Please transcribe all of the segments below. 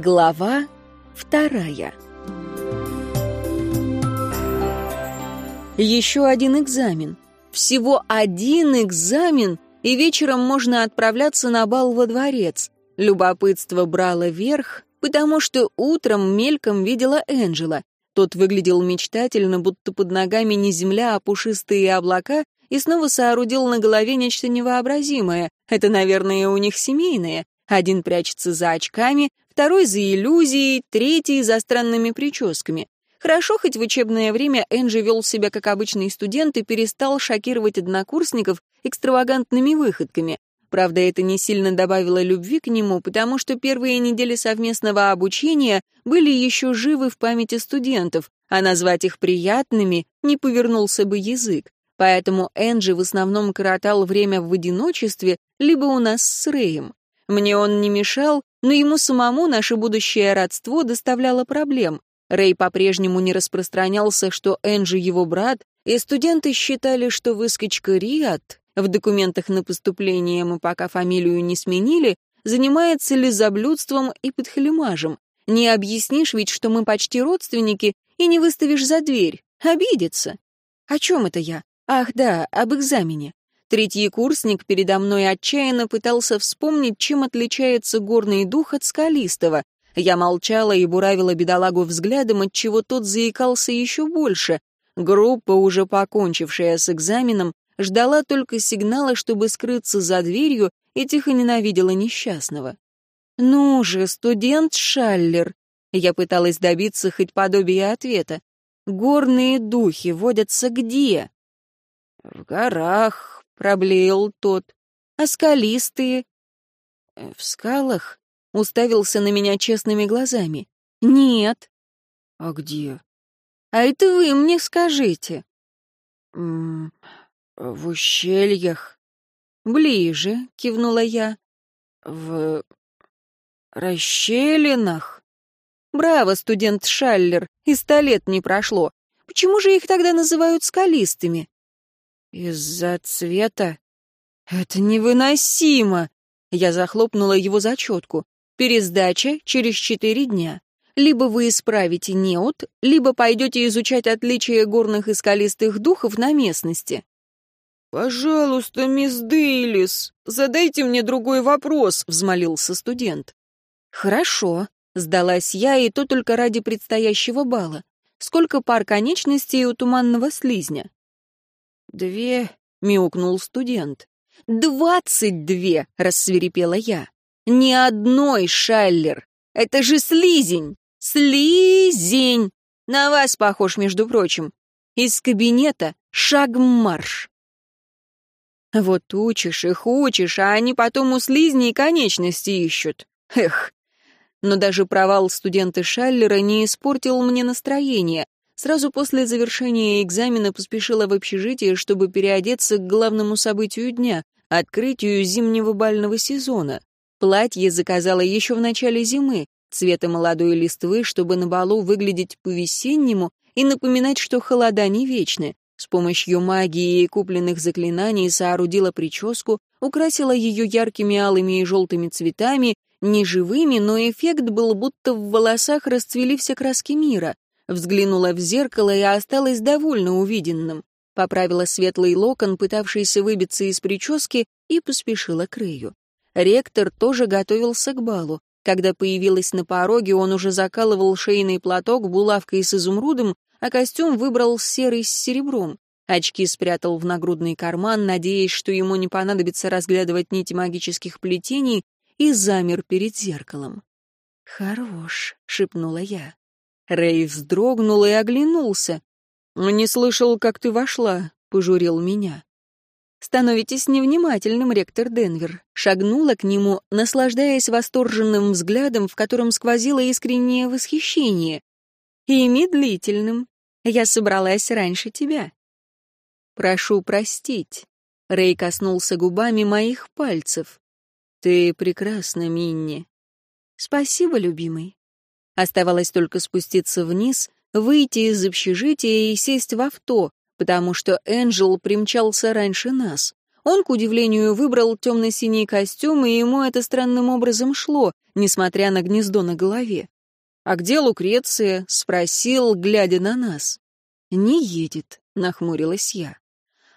Глава вторая Еще один экзамен. Всего один экзамен, и вечером можно отправляться на бал во дворец. Любопытство брало верх, потому что утром мельком видела Энджела. Тот выглядел мечтательно, будто под ногами не земля, а пушистые облака, и снова соорудил на голове нечто невообразимое. Это, наверное, у них семейное. Один прячется за очками, второй за иллюзией, третий за странными прическами. Хорошо, хоть в учебное время Энджи вел себя как обычный студент и перестал шокировать однокурсников экстравагантными выходками. Правда, это не сильно добавило любви к нему, потому что первые недели совместного обучения были еще живы в памяти студентов, а назвать их приятными не повернулся бы язык. Поэтому Энджи в основном коротал время в одиночестве, либо у нас с Рэем. Мне он не мешал, но ему самому наше будущее родство доставляло проблем. Рэй по-прежнему не распространялся, что Энджи его брат, и студенты считали, что выскочка Риат, в документах на поступление мы пока фамилию не сменили, занимается лизоблюдством и подхалимажем. Не объяснишь ведь, что мы почти родственники, и не выставишь за дверь. Обидится. О чем это я? Ах да, об экзамене. Третий курсник передо мной отчаянно пытался вспомнить, чем отличается горный дух от скалистого. Я молчала и буравила бедолагу взглядом, отчего тот заикался еще больше. Группа, уже покончившая с экзаменом, ждала только сигнала, чтобы скрыться за дверью, и тихо ненавидела несчастного. «Ну же, студент Шаллер!» Я пыталась добиться хоть подобия ответа. «Горные духи водятся где?» «В горах, Проблеял тот. А скалистые? Э, в скалах? Уставился на меня честными глазами. Нет. А где? А это вы мне скажите. М -м, в ущельях. Ближе, кивнула я. В расщелинах. Браво, студент Шаллер, и сто лет не прошло. Почему же их тогда называют скалистыми? «Из-за цвета? Это невыносимо!» Я захлопнула его зачетку. «Пересдача через четыре дня. Либо вы исправите неот, либо пойдете изучать отличия горных и скалистых духов на местности». «Пожалуйста, мисс Дейлис, задайте мне другой вопрос», — взмолился студент. «Хорошо», — сдалась я, и то только ради предстоящего бала. «Сколько пар конечностей у туманного слизня?» «Две», — мяукнул студент. «Двадцать две!» — рассверепела я. «Ни одной, Шаллер! Это же слизень! Слизень! На вас похож, между прочим. Из кабинета шаг-марш!» Вот учишь их, учишь, а они потом у слизней конечности ищут. Эх! Но даже провал студента Шаллера не испортил мне настроение. Сразу после завершения экзамена поспешила в общежитие, чтобы переодеться к главному событию дня — открытию зимнего бального сезона. Платье заказала еще в начале зимы, цвета молодой листвы, чтобы на балу выглядеть по-весеннему и напоминать, что холода не вечны. С помощью магии и купленных заклинаний соорудила прическу, украсила ее яркими алыми и желтыми цветами, не живыми, но эффект был, будто в волосах расцвели все краски мира. Взглянула в зеркало и осталась довольно увиденным. Поправила светлый локон, пытавшийся выбиться из прически, и поспешила к Рэю. Ректор тоже готовился к балу. Когда появилась на пороге, он уже закалывал шейный платок булавкой с изумрудом, а костюм выбрал серый с серебром. Очки спрятал в нагрудный карман, надеясь, что ему не понадобится разглядывать нити магических плетений, и замер перед зеркалом. «Хорош», — шепнула я. Рэй вздрогнул и оглянулся. «Не слышал, как ты вошла», — пожурил меня. «Становитесь невнимательным, ректор Денвер», шагнула к нему, наслаждаясь восторженным взглядом, в котором сквозило искреннее восхищение. «И медлительным. Я собралась раньше тебя». «Прошу простить», — Рэй коснулся губами моих пальцев. «Ты прекрасна, Минни». «Спасибо, любимый». Оставалось только спуститься вниз, выйти из общежития и сесть в авто, потому что Энджел примчался раньше нас. Он, к удивлению, выбрал темно-синий костюм, и ему это странным образом шло, несмотря на гнездо на голове. «А где Лукреция?» — спросил, глядя на нас. «Не едет», — нахмурилась я.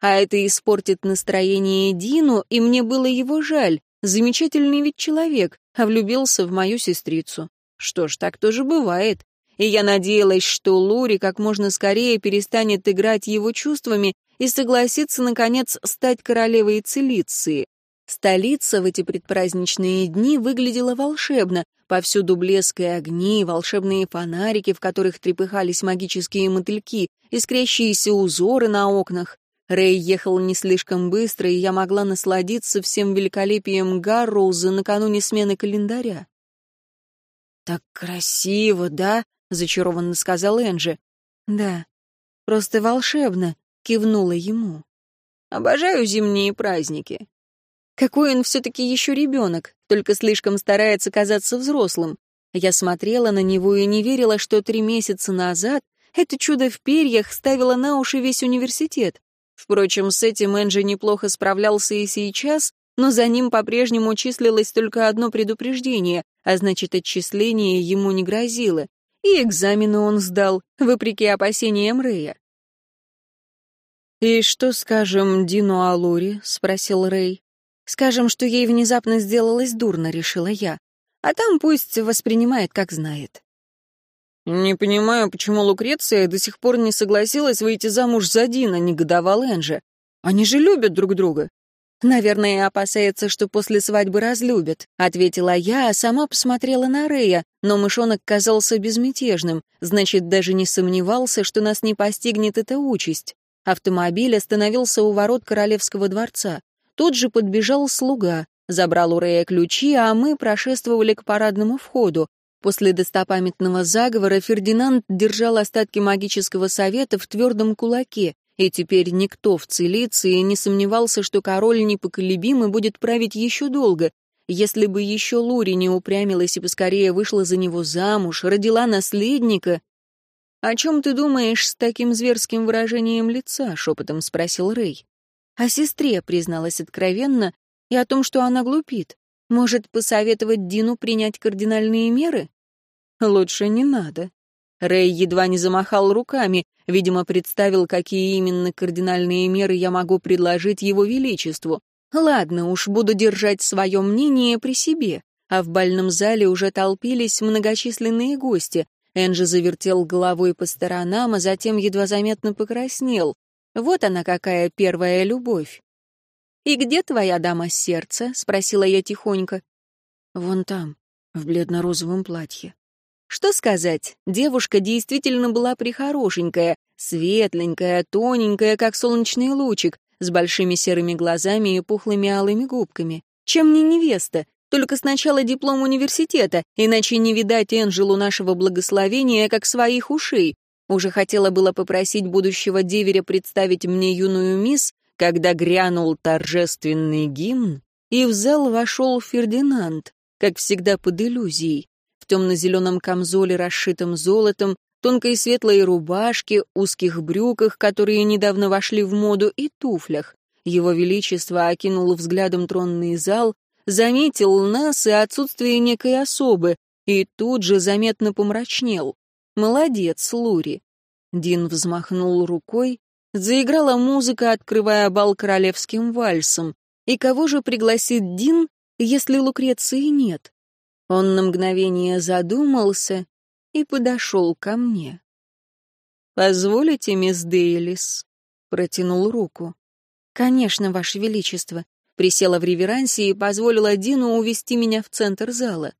«А это испортит настроение Дину, и мне было его жаль. Замечательный ведь человек, а влюбился в мою сестрицу. Что ж, так тоже бывает. И я надеялась, что Лури как можно скорее перестанет играть его чувствами и согласится, наконец, стать королевой Целиции. Столица в эти предпраздничные дни выглядела волшебно. Повсюду блеск и огни, волшебные фонарики, в которых трепыхались магические мотыльки, искрящиеся узоры на окнах. Рэй ехал не слишком быстро, и я могла насладиться всем великолепием Гарроуза накануне смены календаря. «Так красиво, да?» — зачарованно сказал Энджи. «Да, просто волшебно», — кивнула ему. «Обожаю зимние праздники. Какой он все-таки еще ребенок, только слишком старается казаться взрослым. Я смотрела на него и не верила, что три месяца назад это чудо в перьях ставило на уши весь университет. Впрочем, с этим Энджи неплохо справлялся и сейчас, но за ним по-прежнему числилось только одно предупреждение, а значит, отчисление ему не грозило. И экзамены он сдал, вопреки опасениям Рэя. «И что скажем Дину Алури?» — спросил Рэй. Скажем, что ей внезапно сделалось дурно, решила я. А там пусть воспринимает, как знает. «Не понимаю, почему Лукреция до сих пор не согласилась выйти замуж за Дина», — негодовал Энджи. «Они же любят друг друга». «Наверное, опасается, что после свадьбы разлюбят», — ответила я, а сама посмотрела на Рея, но мышонок казался безмятежным, значит, даже не сомневался, что нас не постигнет эта участь. Автомобиль остановился у ворот королевского дворца. Тут же подбежал слуга, забрал у Рея ключи, а мы прошествовали к парадному входу. После достопамятного заговора Фердинанд держал остатки магического совета в твердом кулаке, и теперь никто в Целиции не сомневался, что король непоколебимый будет править еще долго. Если бы еще Лури не упрямилась и поскорее вышла за него замуж, родила наследника... «О чем ты думаешь с таким зверским выражением лица?» — шепотом спросил Рэй. О сестре призналась откровенно и о том, что она глупит. Может, посоветовать Дину принять кардинальные меры? Лучше не надо. Рэй едва не замахал руками, видимо, представил, какие именно кардинальные меры я могу предложить его величеству. Ладно уж, буду держать свое мнение при себе. А в бальном зале уже толпились многочисленные гости. Энджи завертел головой по сторонам, а затем едва заметно покраснел. Вот она какая первая любовь. «И где твоя дама сердца?» — спросила я тихонько. «Вон там, в бледно-розовом платье». Что сказать, девушка действительно была прихорошенькая, светленькая, тоненькая, как солнечный лучик, с большими серыми глазами и пухлыми алыми губками. Чем не невеста? Только сначала диплом университета, иначе не видать Энджелу нашего благословения, как своих ушей. Уже хотела было попросить будущего деверя представить мне юную мисс, когда грянул торжественный гимн, и в зал вошел Фердинанд, как всегда под иллюзией, в темно-зеленом камзоле, расшитом золотом, тонкой светлой рубашке, узких брюках, которые недавно вошли в моду, и туфлях. Его Величество окинул взглядом тронный зал, заметил нас и отсутствие некой особы, и тут же заметно помрачнел. «Молодец, Лури!» Дин взмахнул рукой, заиграла музыка, открывая бал королевским вальсом. И кого же пригласит Дин, если Лукреции нет? Он на мгновение задумался и подошел ко мне. «Позволите, мисс Дейлис?» — протянул руку. «Конечно, Ваше Величество», — присела в реверансе и позволила Дину увести меня в центр зала.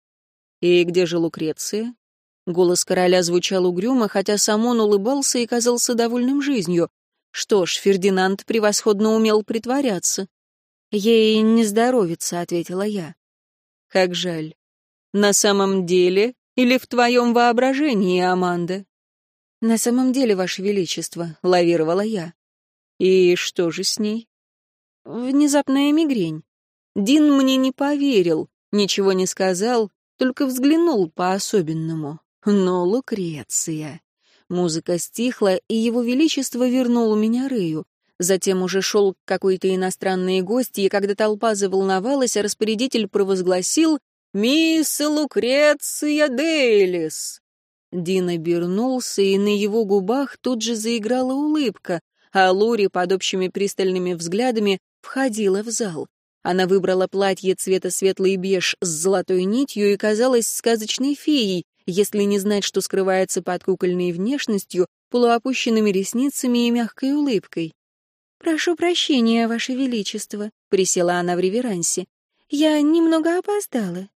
«И где же Лукреция?» Голос короля звучал угрюмо, хотя сам он улыбался и казался довольным жизнью. Что ж, Фердинанд превосходно умел притворяться. «Ей не здоровится», — ответила я. «Как жаль. На самом деле или в твоем воображении, Аманда?» «На самом деле, Ваше Величество», — лавировала я. «И что же с ней?» «Внезапная мигрень. Дин мне не поверил, ничего не сказал, только взглянул по-особенному. Но Лукреция... Музыка стихла, и его величество вернул меня Рыю. Затем уже шел какой-то иностранный гость, и когда толпа заволновалась, распорядитель провозгласил «Мисс Лукреция Дейлис!». Дин обернулся, и на его губах тут же заиграла улыбка, а Лори под общими пристальными взглядами входила в зал. Она выбрала платье цвета светлый беж с золотой нитью и казалась сказочной феей, если не знать, что скрывается под кукольной внешностью, полуопущенными ресницами и мягкой улыбкой. «Прошу прощения, Ваше Величество», — присела она в реверансе. «Я немного опоздала».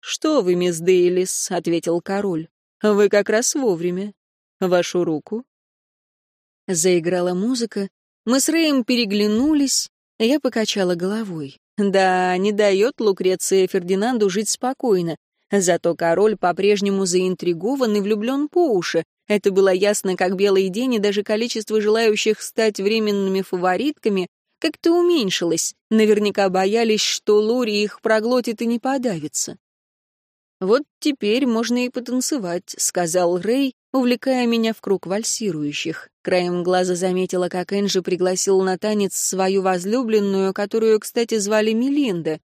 «Что вы, мисс Дейлис», — ответил король. «Вы как раз вовремя. Вашу руку». Заиграла музыка. Мы с Рэем переглянулись. Я покачала головой. Да, не дает Лукреция Фердинанду жить спокойно. Зато король по-прежнему заинтригован и влюблен по уши. Это было ясно как белый день, и даже количество желающих стать временными фаворитками как-то уменьшилось. Наверняка боялись, что Лури их проглотит и не подавится. «Вот теперь можно и потанцевать», — сказал Рэй, увлекая меня в круг вальсирующих. Краем глаза заметила, как Энджи пригласил на танец свою возлюбленную, которую, кстати, звали Мелинда.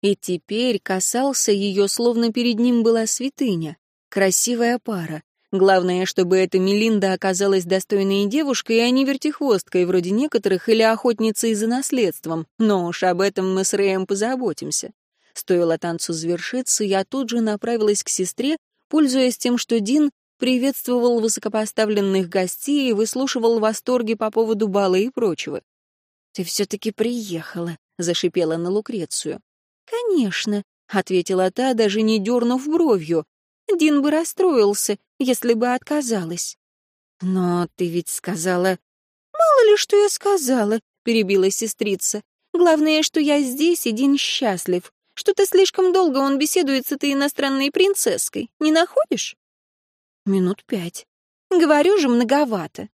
И теперь касался ее, словно перед ним была святыня. Красивая пара. Главное, чтобы эта Мелинда оказалась достойной девушкой, а не вертихвосткой, вроде некоторых, или охотницей за наследством. Но уж об этом мы с Рэем позаботимся. Стоило танцу завершиться, я тут же направилась к сестре, пользуясь тем, что Дин приветствовал высокопоставленных гостей и выслушивал восторги по поводу бала и прочего. «Ты все-таки приехала», — зашипела на Лукрецию. «Конечно», — ответила та, даже не дернув бровью. «Дин бы расстроился, если бы отказалась». «Но ты ведь сказала...» «Мало ли, что я сказала», — перебила сестрица. «Главное, что я здесь, и Дин счастлив. Что-то слишком долго он беседует с этой иностранной принцесской. Не находишь?» «Минут пять». «Говорю же, многовато».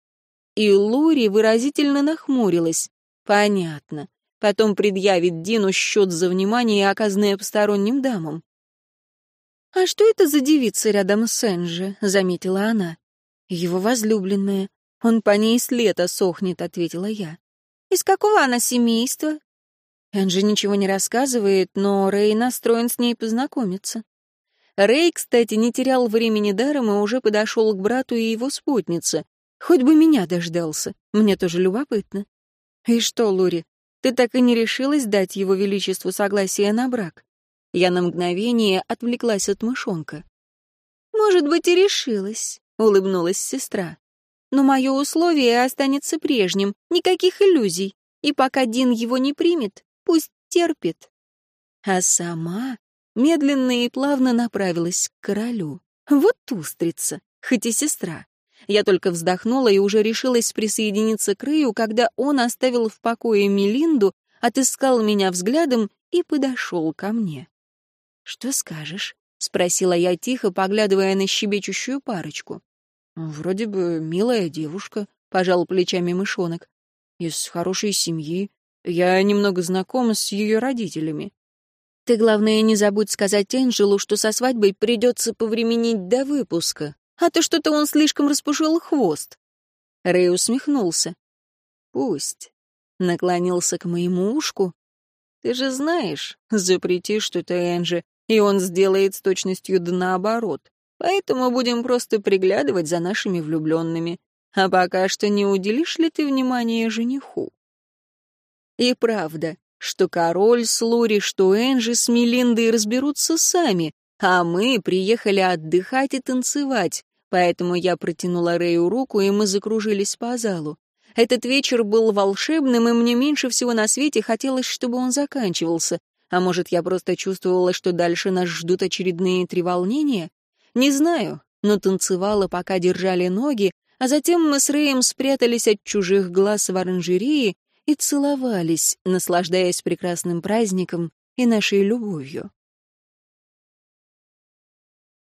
И Лури выразительно нахмурилась. «Понятно. Потом предъявит Дину счет за внимание, оказанное посторонним дамам». «А что это за девица рядом с Энджи?» — заметила она. «Его возлюбленная. Он по ней с лета сохнет», — ответила я. «Из какого она семейства?» Энджи ничего не рассказывает, но Рэй настроен с ней познакомиться. Рэй, кстати, не терял времени даром и уже подошел к брату и его спутнице. Хоть бы меня дождался, мне тоже любопытно. И что, Лури, ты так и не решилась дать его величеству согласие на брак? Я на мгновение отвлеклась от мышонка. «Может быть, и решилась», — улыбнулась сестра. «Но мое условие останется прежним, никаких иллюзий, и пока Дин его не примет, Пусть терпит. А сама медленно и плавно направилась к королю. Вот устрица, хоть и сестра. Я только вздохнула и уже решилась присоединиться к Рэю, когда он оставил в покое Мелинду, отыскал меня взглядом и подошел ко мне. «Что скажешь?» — спросила я тихо, поглядывая на щебечущую парочку. «Вроде бы милая девушка», — пожал плечами мышонок. «Из хорошей семьи, я немного знакома с ее родителями. Ты, главное, не забудь сказать Энджелу, что со свадьбой придется повременить до выпуска, а то что-то он слишком распушил хвост. Рэй усмехнулся. Пусть. Наклонился к моему ушку. Ты же знаешь, запрети что-то Энджи, и он сделает с точностью да наоборот. Поэтому будем просто приглядывать за нашими влюбленными. А пока что не уделишь ли ты внимание жениху? И правда, что король с Лори, что Энджи с Мелиндой разберутся сами, а мы приехали отдыхать и танцевать, поэтому я протянула Рэю руку, и мы закружились по залу. Этот вечер был волшебным, и мне меньше всего на свете хотелось, чтобы он заканчивался. А может, я просто чувствовала, что дальше нас ждут очередные треволнения? Не знаю, но танцевала, пока держали ноги, а затем мы с Рэем спрятались от чужих глаз в оранжерее и целовались, наслаждаясь прекрасным праздником и нашей любовью.